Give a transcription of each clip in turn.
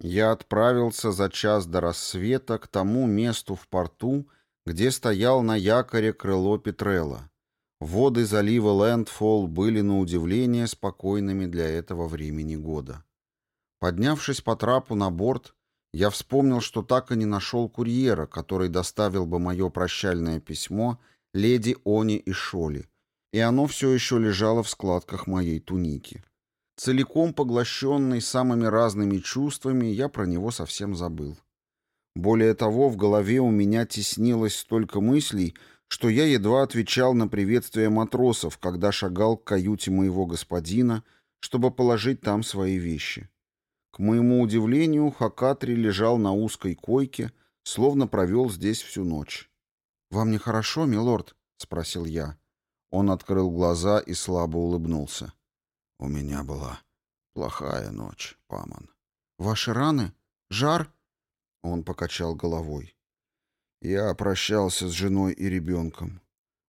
Я отправился за час до рассвета к тому месту в порту, где стоял на якоре крыло Петрела. Воды залива Лэндфолл были на удивление спокойными для этого времени года. Поднявшись по трапу на борт, я вспомнил, что так и не нашел курьера, который доставил бы мое прощальное письмо леди Они и Шоли, и оно все еще лежало в складках моей туники. Целиком поглощенный самыми разными чувствами, я про него совсем забыл. Более того, в голове у меня теснилось столько мыслей, что я едва отвечал на приветствие матросов, когда шагал к каюте моего господина, чтобы положить там свои вещи. К моему удивлению, Хакатри лежал на узкой койке, словно провел здесь всю ночь. «Вам нехорошо, милорд?» — спросил я. Он открыл глаза и слабо улыбнулся. «У меня была плохая ночь, Паман». «Ваши раны? Жар?» Он покачал головой. «Я прощался с женой и ребенком.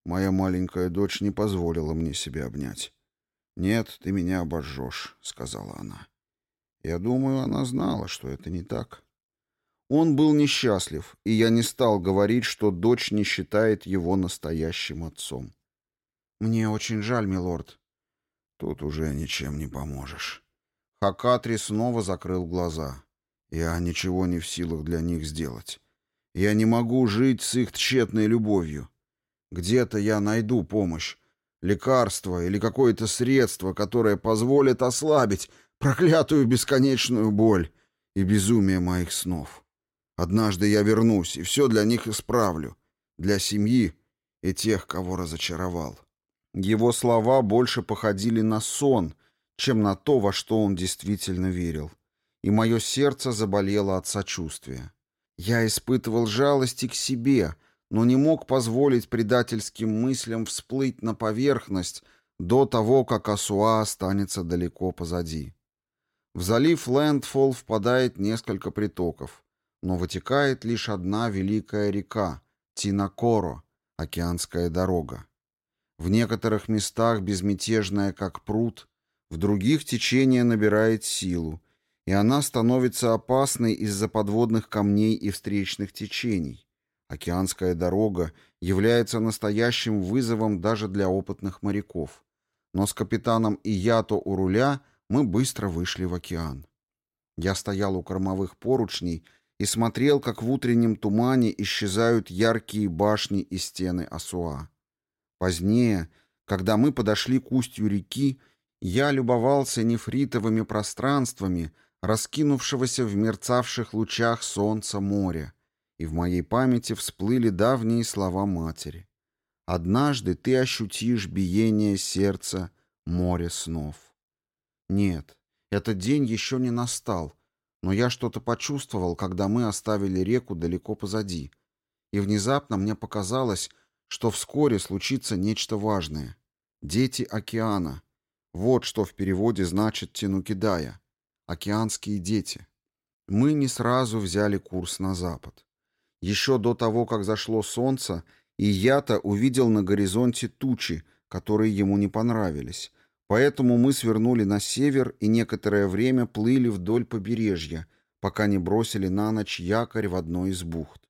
Моя маленькая дочь не позволила мне себя обнять. «Нет, ты меня обожжешь», — сказала она. Я думаю, она знала, что это не так. Он был несчастлив, и я не стал говорить, что дочь не считает его настоящим отцом. «Мне очень жаль, милорд». «Тут уже ничем не поможешь». Хакатри снова закрыл глаза. «Я ничего не в силах для них сделать. Я не могу жить с их тщетной любовью. Где-то я найду помощь, лекарство или какое-то средство, которое позволит ослабить проклятую бесконечную боль и безумие моих снов. Однажды я вернусь и все для них исправлю, для семьи и тех, кого разочаровал. Его слова больше походили на сон, чем на то, во что он действительно верил. И мое сердце заболело от сочувствия. Я испытывал жалость к себе, но не мог позволить предательским мыслям всплыть на поверхность до того, как Асуа останется далеко позади. В залив Лэндфолл впадает несколько притоков, но вытекает лишь одна великая река — Тинакоро, океанская дорога. В некоторых местах безмятежная, как пруд, в других течение набирает силу, и она становится опасной из-за подводных камней и встречных течений. Океанская дорога является настоящим вызовом даже для опытных моряков. Но с капитаном Ията у руля мы быстро вышли в океан. Я стоял у кормовых поручней и смотрел, как в утреннем тумане исчезают яркие башни и стены Асуа. Позднее, когда мы подошли к устью реки, я любовался нефритовыми пространствами, раскинувшегося в мерцавших лучах солнца моря, и в моей памяти всплыли давние слова матери. «Однажды ты ощутишь биение сердца море снов». Нет, этот день еще не настал, но я что-то почувствовал, когда мы оставили реку далеко позади. И внезапно мне показалось, что вскоре случится нечто важное. Дети океана. Вот что в переводе значит Тинукидая. Океанские дети. Мы не сразу взяли курс на запад. Еще до того, как зашло солнце, и я-то увидел на горизонте тучи, которые ему не понравились, Поэтому мы свернули на север и некоторое время плыли вдоль побережья, пока не бросили на ночь якорь в одной из бухт.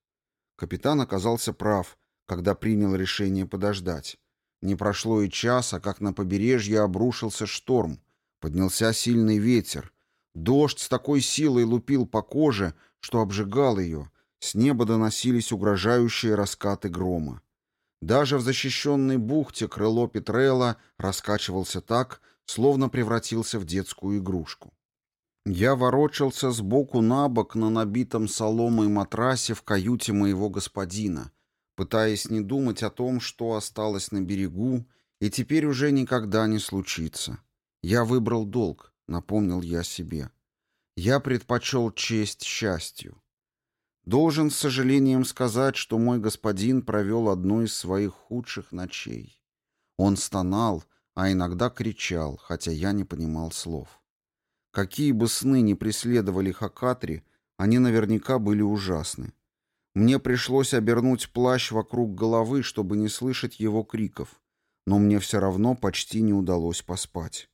Капитан оказался прав, когда принял решение подождать. Не прошло и часа, как на побережье обрушился шторм, поднялся сильный ветер. Дождь с такой силой лупил по коже, что обжигал ее. С неба доносились угрожающие раскаты грома. Даже в защищенной бухте крыло Петрела раскачивался так, словно превратился в детскую игрушку. Я ворочался сбоку на бок на набитом соломой матрасе в каюте моего господина, пытаясь не думать о том, что осталось на берегу и теперь уже никогда не случится. Я выбрал долг, напомнил я себе. Я предпочел честь счастью. Должен с сожалением сказать, что мой господин провел одну из своих худших ночей. Он стонал, а иногда кричал, хотя я не понимал слов. Какие бы сны ни преследовали Хакатри, они наверняка были ужасны. Мне пришлось обернуть плащ вокруг головы, чтобы не слышать его криков, но мне все равно почти не удалось поспать.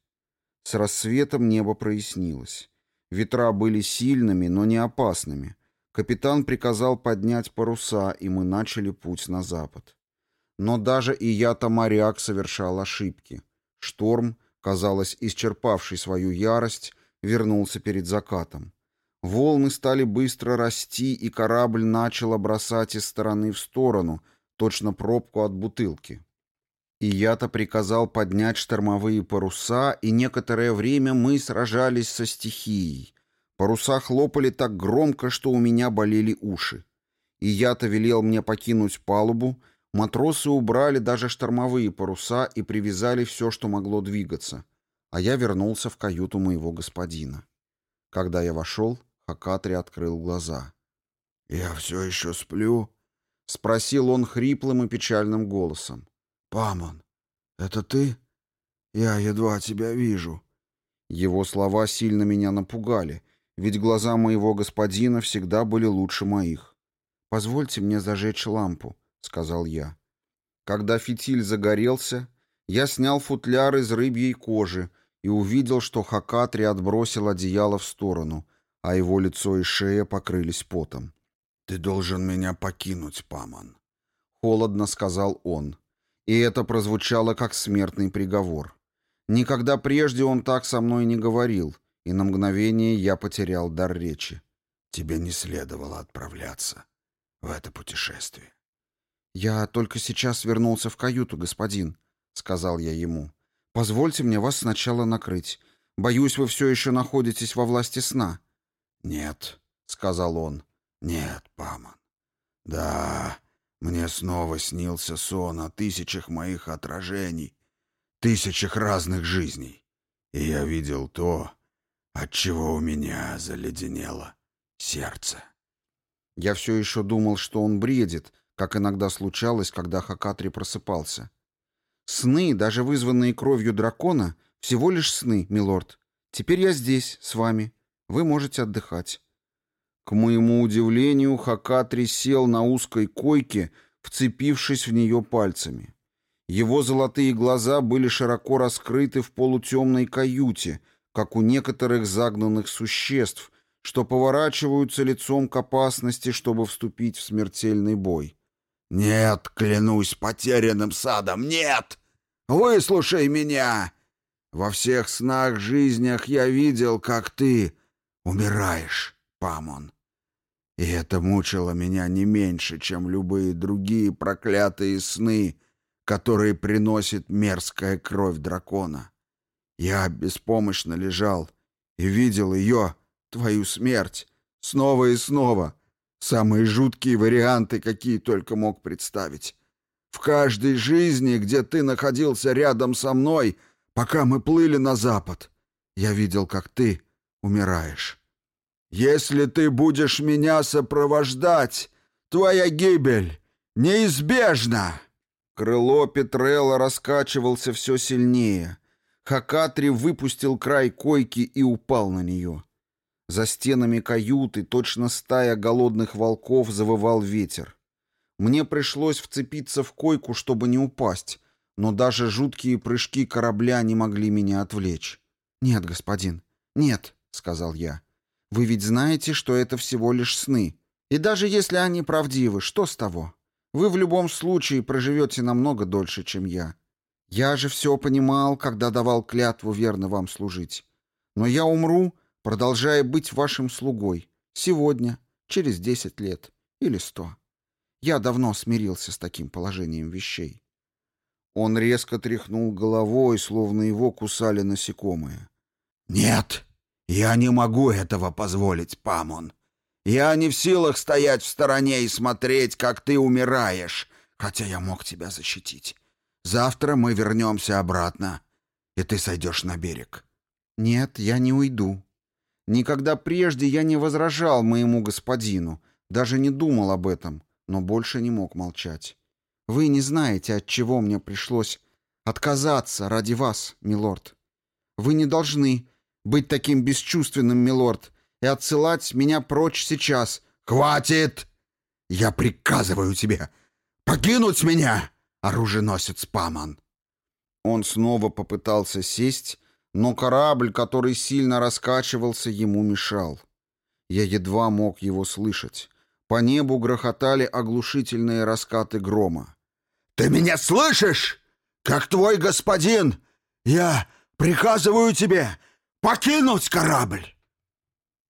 С рассветом небо прояснилось. Ветра были сильными, но не опасными. Капитан приказал поднять паруса, и мы начали путь на запад. Но даже и я-то моряк совершал ошибки. Шторм, казалось, исчерпавший свою ярость, вернулся перед закатом. Волны стали быстро расти, и корабль начал бросать из стороны в сторону, точно пробку от бутылки. И я-то приказал поднять штормовые паруса, и некоторое время мы сражались со стихией. Паруса хлопали так громко, что у меня болели уши. И я-то велел мне покинуть палубу, матросы убрали даже штормовые паруса и привязали все, что могло двигаться. А я вернулся в каюту моего господина. Когда я вошел, Хакатри открыл глаза. «Я все еще сплю?» — спросил он хриплым и печальным голосом. «Памон, это ты? Я едва тебя вижу». Его слова сильно меня напугали, ведь глаза моего господина всегда были лучше моих. «Позвольте мне зажечь лампу», — сказал я. Когда фитиль загорелся, я снял футляр из рыбьей кожи и увидел, что Хакатри отбросил одеяло в сторону, а его лицо и шея покрылись потом. «Ты должен меня покинуть, Паман», — холодно сказал он. И это прозвучало как смертный приговор. Никогда прежде он так со мной не говорил, и на мгновение я потерял дар речи. Тебе не следовало отправляться в это путешествие. «Я только сейчас вернулся в каюту, господин», — сказал я ему. «Позвольте мне вас сначала накрыть. Боюсь, вы все еще находитесь во власти сна». «Нет», — сказал он. «Нет, Паман. Да, мне снова снился сон о тысячах моих отражений, тысячах разных жизней. И я видел то, от чего у меня заледенело сердце. Я все еще думал, что он бредит, как иногда случалось, когда Хакатри просыпался. Сны, даже вызванные кровью дракона, всего лишь сны, милорд. Теперь я здесь, с вами. Вы можете отдыхать. К моему удивлению, Хакатри сел на узкой койке, вцепившись в нее пальцами. Его золотые глаза были широко раскрыты в полутемной каюте, как у некоторых загнанных существ, что поворачиваются лицом к опасности, чтобы вступить в смертельный бой. «Нет, клянусь потерянным садом, нет! Выслушай меня! Во всех снах-жизнях я видел, как ты умираешь, Памон. И это мучило меня не меньше, чем любые другие проклятые сны, которые приносит мерзкая кровь дракона. Я беспомощно лежал и видел ее, твою смерть, снова и снова. Самые жуткие варианты, какие только мог представить. В каждой жизни, где ты находился рядом со мной, пока мы плыли на запад, я видел, как ты умираешь. Если ты будешь меня сопровождать, твоя гибель неизбежна!» Крыло Петрелла раскачивался все сильнее. Хакатри выпустил край койки и упал на нее. За стенами каюты, точно стая голодных волков, завывал ветер. Мне пришлось вцепиться в койку, чтобы не упасть, но даже жуткие прыжки корабля не могли меня отвлечь. «Нет, господин, нет», — сказал я. Вы ведь знаете, что это всего лишь сны. И даже если они правдивы, что с того? Вы в любом случае проживете намного дольше, чем я. Я же все понимал, когда давал клятву верно вам служить. Но я умру, продолжая быть вашим слугой. Сегодня, через десять лет или сто. Я давно смирился с таким положением вещей. Он резко тряхнул головой, словно его кусали насекомые. «Нет!» «Я не могу этого позволить, Памон. Я не в силах стоять в стороне и смотреть, как ты умираешь, хотя я мог тебя защитить. Завтра мы вернемся обратно, и ты сойдешь на берег». «Нет, я не уйду. Никогда прежде я не возражал моему господину, даже не думал об этом, но больше не мог молчать. Вы не знаете, от чего мне пришлось отказаться ради вас, милорд. Вы не должны быть таким бесчувственным, милорд, и отсылать меня прочь сейчас. Хватит! Я приказываю тебе покинуть меня, оруженосец Паман. Он снова попытался сесть, но корабль, который сильно раскачивался, ему мешал. Я едва мог его слышать. По небу грохотали оглушительные раскаты грома. «Ты меня слышишь? Как твой господин! Я приказываю тебе покинуть корабль!»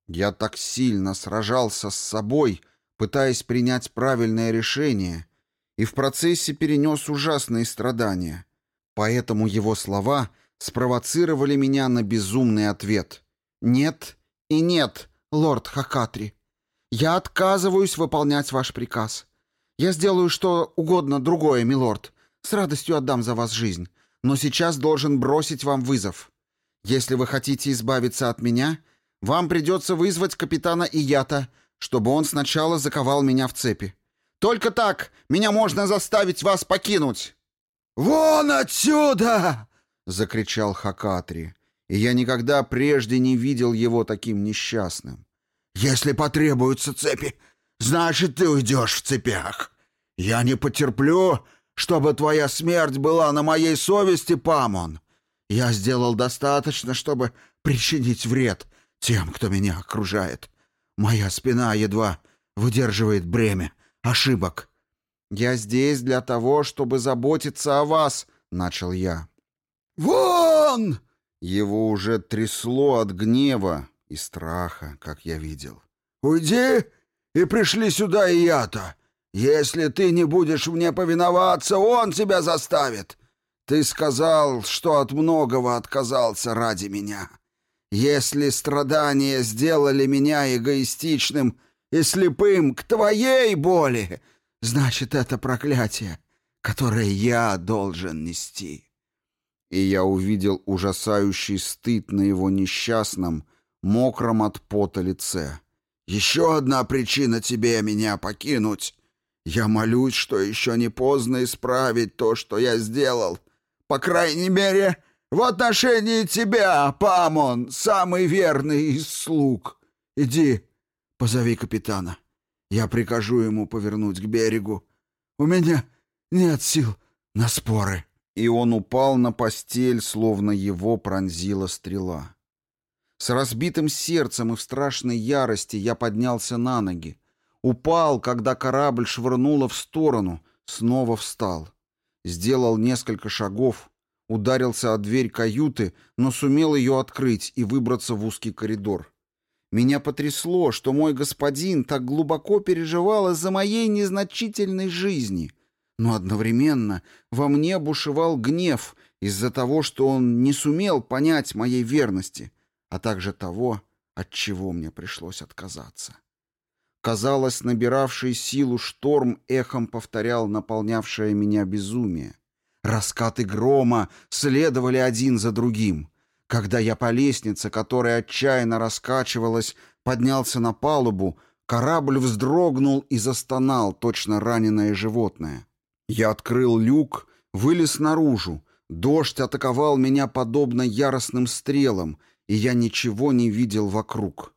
Я так сильно сражался с собой, пытаясь принять правильное решение, и в процессе перенес ужасные страдания. Поэтому его слова спровоцировали меня на безумный ответ. «Нет и нет, лорд Хакатри. Я отказываюсь выполнять ваш приказ. Я сделаю что угодно другое, милорд. С радостью отдам за вас жизнь. Но сейчас должен бросить вам вызов. Если вы хотите избавиться от меня, вам придется вызвать капитана Ията, чтобы он сначала заковал меня в цепи. Только так меня можно заставить вас покинуть!» «Вон отсюда!» — закричал Хакатри, и я никогда прежде не видел его таким несчастным. «Если потребуются цепи, значит, ты уйдешь в цепях. Я не потерплю, чтобы твоя смерть была на моей совести, Памон. Я сделал достаточно, чтобы причинить вред тем, кто меня окружает. Моя спина едва выдерживает бремя ошибок. «Я здесь для того, чтобы заботиться о вас», — начал я. «Вон!» Его уже трясло от гнева и страха, как я видел. «Уйди и пришли сюда и я-то. Если ты не будешь мне повиноваться, он тебя заставит. Ты сказал, что от многого отказался ради меня. Если страдания сделали меня эгоистичным и слепым к твоей боли, значит, это проклятие, которое я должен нести. И я увидел ужасающий стыд на его несчастном, мокром от пота лице. «Еще одна причина тебе меня покинуть. Я молюсь, что еще не поздно исправить то, что я сделал. По крайней мере, в отношении тебя, Памон, самый верный из слуг. Иди, позови капитана. Я прикажу ему повернуть к берегу. У меня нет сил на споры». И он упал на постель, словно его пронзила стрела. С разбитым сердцем и в страшной ярости я поднялся на ноги. Упал, когда корабль швырнуло в сторону, снова встал. Сделал несколько шагов, ударился о дверь каюты, но сумел ее открыть и выбраться в узкий коридор. Меня потрясло, что мой господин так глубоко переживал из-за моей незначительной жизни. Но одновременно во мне бушевал гнев из-за того, что он не сумел понять моей верности, а также того, от чего мне пришлось отказаться. Казалось, набиравший силу шторм эхом повторял наполнявшее меня безумие. Раскаты грома следовали один за другим — когда я по лестнице, которая отчаянно раскачивалась, поднялся на палубу, корабль вздрогнул и застонал, точно раненое животное. Я открыл люк, вылез наружу. Дождь атаковал меня подобно яростным стрелам, и я ничего не видел вокруг.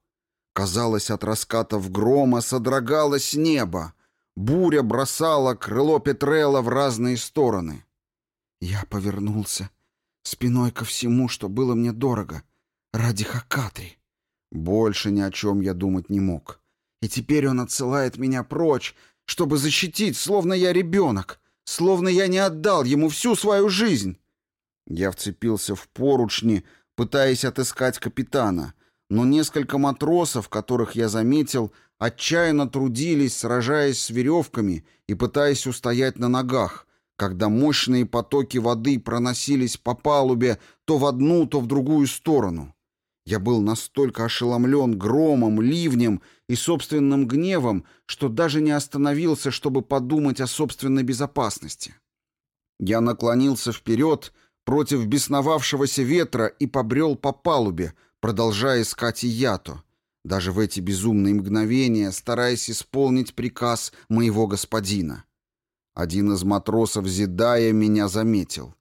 Казалось, от раскатов грома содрогалось небо. Буря бросала крыло Петрела в разные стороны. Я повернулся Спиной ко всему, что было мне дорого. Ради Хакатри. Больше ни о чем я думать не мог. И теперь он отсылает меня прочь, чтобы защитить, словно я ребенок, словно я не отдал ему всю свою жизнь. Я вцепился в поручни, пытаясь отыскать капитана, но несколько матросов, которых я заметил, отчаянно трудились, сражаясь с веревками и пытаясь устоять на ногах, когда мощные потоки воды проносились по палубе то в одну, то в другую сторону. Я был настолько ошеломлен громом, ливнем и собственным гневом, что даже не остановился, чтобы подумать о собственной безопасности. Я наклонился вперед против бесновавшегося ветра и побрел по палубе, продолжая искать Иято, даже в эти безумные мгновения стараясь исполнить приказ моего господина. Один из матросов Зидая меня заметил.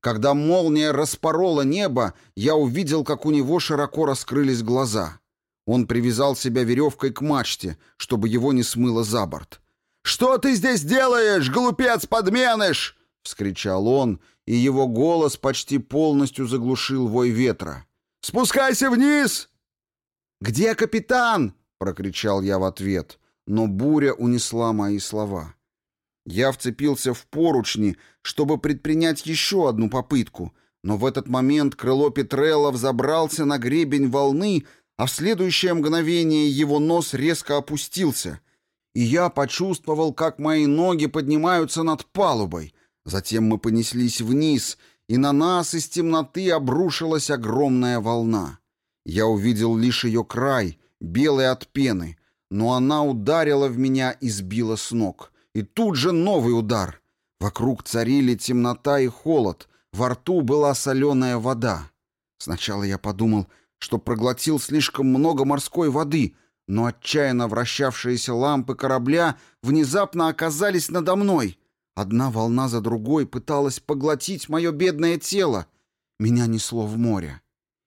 Когда молния распорола небо, я увидел, как у него широко раскрылись глаза. Он привязал себя веревкой к мачте, чтобы его не смыло за борт. «Что ты здесь делаешь, глупец-подменыш?» — вскричал он, и его голос почти полностью заглушил вой ветра. «Спускайся вниз!» «Где капитан?» — прокричал я в ответ, но буря унесла мои слова. Я вцепился в поручни, чтобы предпринять еще одну попытку, но в этот момент крыло Петрелла взобрался на гребень волны, а в следующее мгновение его нос резко опустился, и я почувствовал, как мои ноги поднимаются над палубой. Затем мы понеслись вниз, и на нас из темноты обрушилась огромная волна. Я увидел лишь ее край, белый от пены, но она ударила в меня и сбила с ног. И тут же новый удар. Вокруг царили темнота и холод, во рту была соленая вода. Сначала я подумал, что проглотил слишком много морской воды, но отчаянно вращавшиеся лампы корабля внезапно оказались надо мной. Одна волна за другой пыталась поглотить мое бедное тело. Меня несло в море.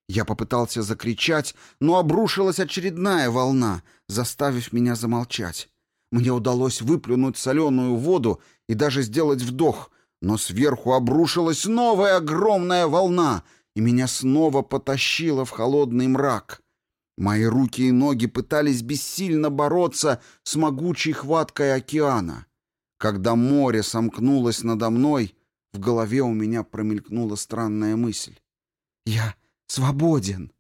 Я попытался закричать, но обрушилась очередная волна, заставив меня замолчать. Мне удалось выплюнуть соленую воду и даже сделать вдох, но сверху обрушилась новая огромная волна — и меня снова потащило в холодный мрак. Мои руки и ноги пытались бессильно бороться с могучей хваткой океана. Когда море сомкнулось надо мной, в голове у меня промелькнула странная мысль. «Я свободен!»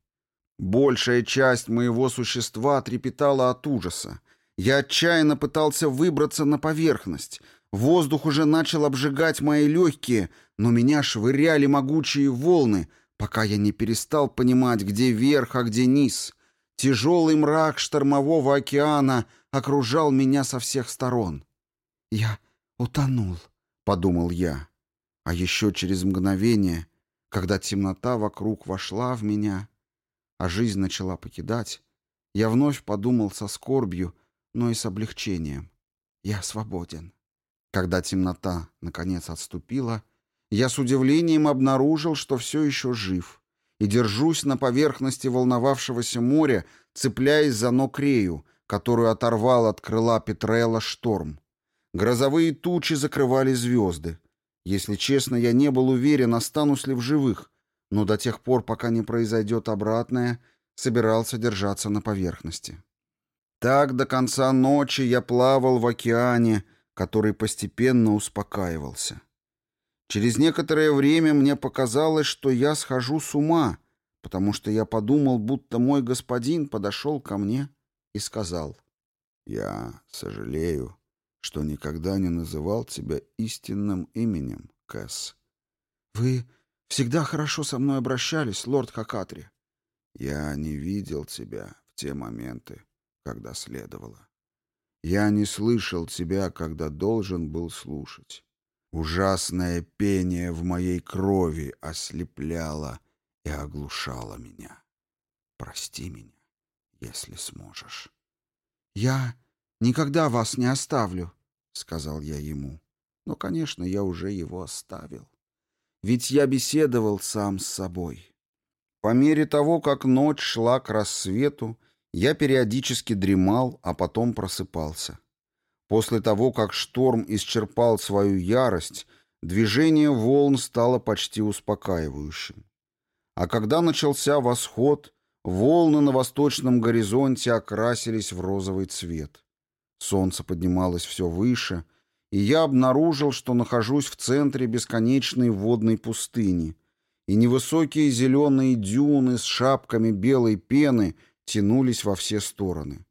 Большая часть моего существа трепетала от ужаса. Я отчаянно пытался выбраться на поверхность. Воздух уже начал обжигать мои легкие, но меня швыряли могучие волны — пока я не перестал понимать, где верх, а где низ. Тяжелый мрак штормового океана окружал меня со всех сторон. «Я утонул», — подумал я. А еще через мгновение, когда темнота вокруг вошла в меня, а жизнь начала покидать, я вновь подумал со скорбью, но и с облегчением. Я свободен. Когда темнота, наконец, отступила, я с удивлением обнаружил, что все еще жив, и держусь на поверхности волновавшегося моря, цепляясь за ног Рею, которую оторвал от крыла Петрелла шторм. Грозовые тучи закрывали звезды. Если честно, я не был уверен, останусь ли в живых, но до тех пор, пока не произойдет обратное, собирался держаться на поверхности. Так до конца ночи я плавал в океане, который постепенно успокаивался. Через некоторое время мне показалось, что я схожу с ума, потому что я подумал, будто мой господин подошел ко мне и сказал, «Я сожалею, что никогда не называл тебя истинным именем, Кэс». «Вы всегда хорошо со мной обращались, лорд Хакатри». «Я не видел тебя в те моменты, когда следовало. Я не слышал тебя, когда должен был слушать. Ужасное пение в моей крови ослепляло и оглушало меня. Прости меня, если сможешь. «Я никогда вас не оставлю», — сказал я ему. Но, конечно, я уже его оставил. Ведь я беседовал сам с собой. По мере того, как ночь шла к рассвету, я периодически дремал, а потом просыпался. После того, как шторм исчерпал свою ярость, движение волн стало почти успокаивающим. А когда начался восход, волны на восточном горизонте окрасились в розовый цвет. Солнце поднималось все выше, и я обнаружил, что нахожусь в центре бесконечной водной пустыни, и невысокие зеленые дюны с шапками белой пены тянулись во все стороны.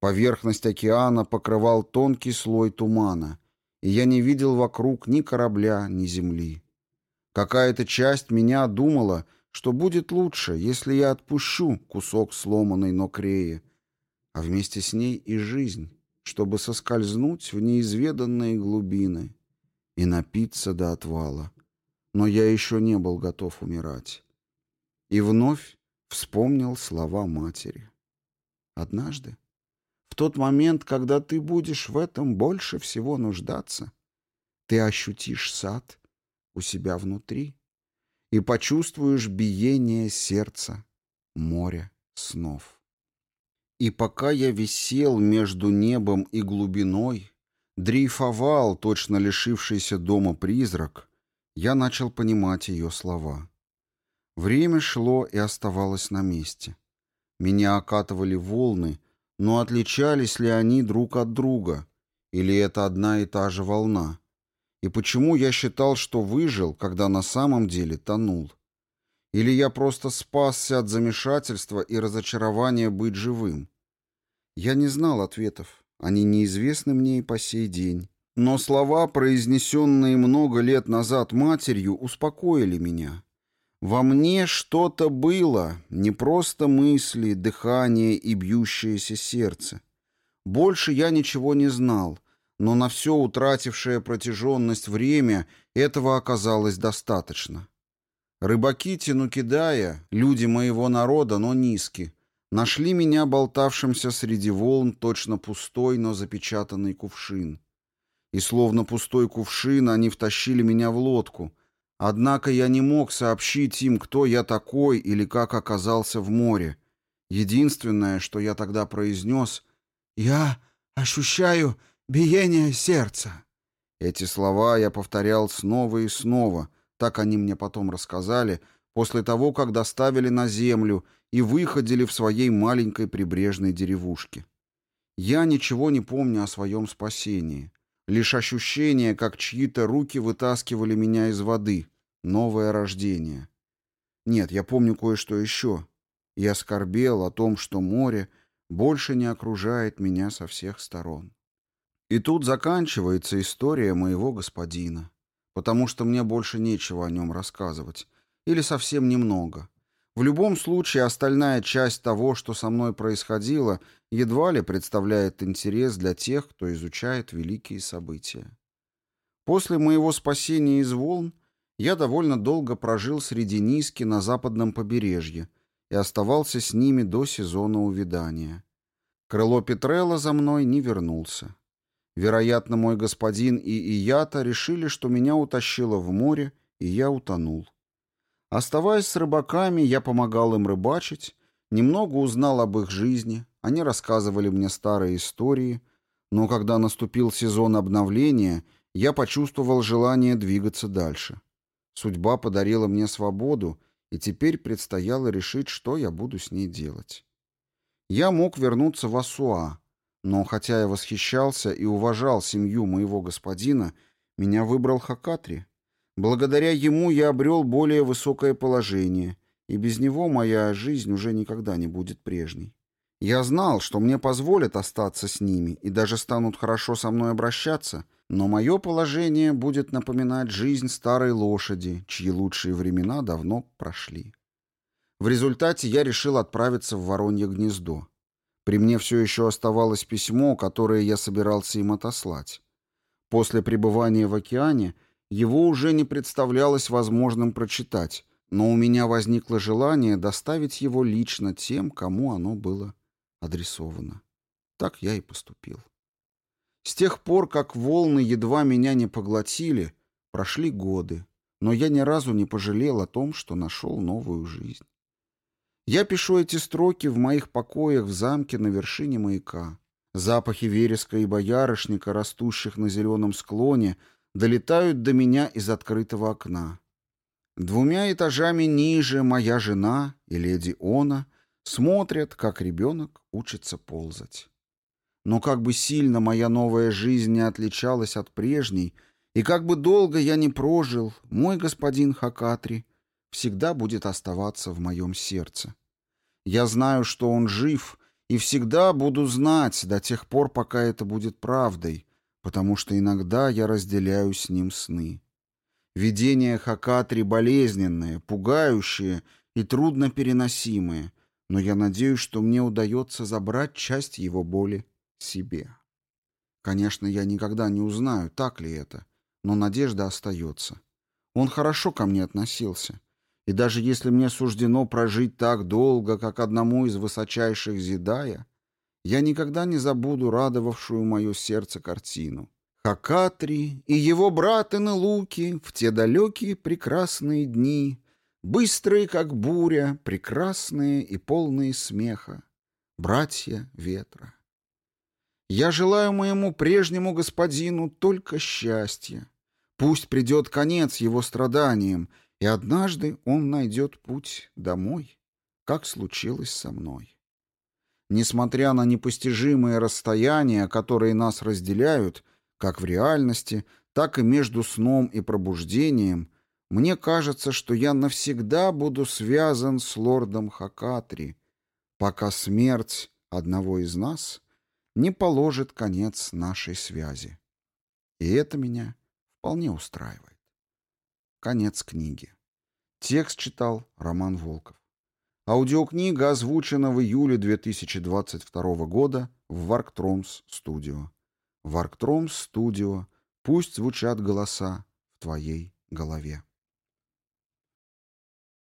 Поверхность океана покрывал тонкий слой тумана, и я не видел вокруг ни корабля, ни земли. Какая-то часть меня думала, что будет лучше, если я отпущу кусок сломанной нокреи, а вместе с ней и жизнь, чтобы соскользнуть в неизведанные глубины и напиться до отвала. Но я еще не был готов умирать. И вновь вспомнил слова матери. Однажды, в тот момент, когда ты будешь в этом больше всего нуждаться, ты ощутишь сад у себя внутри и почувствуешь биение сердца, моря снов. И пока я висел между небом и глубиной, дрейфовал, точно лишившийся дома призрак, я начал понимать ее слова. Время шло и оставалось на месте. Меня окатывали волны, но отличались ли они друг от друга, или это одна и та же волна? И почему я считал, что выжил, когда на самом деле тонул? Или я просто спасся от замешательства и разочарования быть живым? Я не знал ответов, они неизвестны мне и по сей день. Но слова, произнесенные много лет назад матерью, успокоили меня. Во мне что-то было, не просто мысли, дыхание и бьющееся сердце. Больше я ничего не знал, но на все утратившее протяженность время этого оказалось достаточно. Рыбаки Тинукидая, люди моего народа, но низки, нашли меня болтавшимся среди волн точно пустой, но запечатанный кувшин и словно пустой кувшин они втащили меня в лодку. Однако я не мог сообщить им, кто я такой или как оказался в море. Единственное, что я тогда произнес, «Я ощущаю биение сердца». Эти слова я повторял снова и снова, так они мне потом рассказали, после того, как доставили на землю и выходили в своей маленькой прибрежной деревушке. Я ничего не помню о своем спасении. Лишь ощущение, как чьи-то руки вытаскивали меня из воды. Новое рождение. Нет, я помню кое-что еще. Я скорбел о том, что море больше не окружает меня со всех сторон. И тут заканчивается история моего господина, потому что мне больше нечего о нем рассказывать, или совсем немного. В любом случае, остальная часть того, что со мной происходило, едва ли представляет интерес для тех, кто изучает великие события. После моего спасения из волн я довольно долго прожил среди низки на западном побережье и оставался с ними до сезона увядания. Крыло Петрелла за мной не вернулся. Вероятно, мой господин и Ията решили, что меня утащило в море, и я утонул. Оставаясь с рыбаками, я помогал им рыбачить, немного узнал об их жизни, они рассказывали мне старые истории, но когда наступил сезон обновления, я почувствовал желание двигаться дальше. Судьба подарила мне свободу, и теперь предстояло решить, что я буду с ней делать. Я мог вернуться в Асуа, но хотя я восхищался и уважал семью моего господина, меня выбрал Хакатри — Благодаря ему я обрел более высокое положение, и без него моя жизнь уже никогда не будет прежней. Я знал, что мне позволят остаться с ними и даже станут хорошо со мной обращаться, но мое положение будет напоминать жизнь старой лошади, чьи лучшие времена давно прошли. В результате я решил отправиться в Воронье гнездо. При мне все еще оставалось письмо, которое я собирался им отослать. После пребывания в океане – его уже не представлялось возможным прочитать, но у меня возникло желание доставить его лично тем, кому оно было адресовано. Так я и поступил. С тех пор, как волны едва меня не поглотили, прошли годы, но я ни разу не пожалел о том, что нашел новую жизнь. Я пишу эти строки в моих покоях в замке на вершине маяка. Запахи вереска и боярышника, растущих на зеленом склоне, долетают до меня из открытого окна. Двумя этажами ниже моя жена и леди Она смотрят, как ребенок учится ползать. Но как бы сильно моя новая жизнь не отличалась от прежней, и как бы долго я не прожил, мой господин Хакатри всегда будет оставаться в моем сердце. Я знаю, что он жив, и всегда буду знать до тех пор, пока это будет правдой, потому что иногда я разделяю с ним сны. Видения Хакатри болезненные, пугающие и трудно переносимые, но я надеюсь, что мне удается забрать часть его боли себе. Конечно, я никогда не узнаю, так ли это, но надежда остается. Он хорошо ко мне относился, и даже если мне суждено прожить так долго, как одному из высочайших Зидая, я никогда не забуду радовавшую мое сердце картину. Хакатри и его брат Луки в те далекие прекрасные дни, быстрые, как буря, прекрасные и полные смеха, братья ветра. Я желаю моему прежнему господину только счастья. Пусть придет конец его страданиям, и однажды он найдет путь домой, как случилось со мной. Несмотря на непостижимые расстояния, которые нас разделяют, как в реальности, так и между сном и пробуждением, мне кажется, что я навсегда буду связан с лордом Хакатри, пока смерть одного из нас не положит конец нашей связи. И это меня вполне устраивает. Конец книги. Текст читал Роман Волков. Аудиокнига озвучена в июле 2022 года в Варктромс студио. Варктромс студио. Пусть звучат голоса в твоей голове.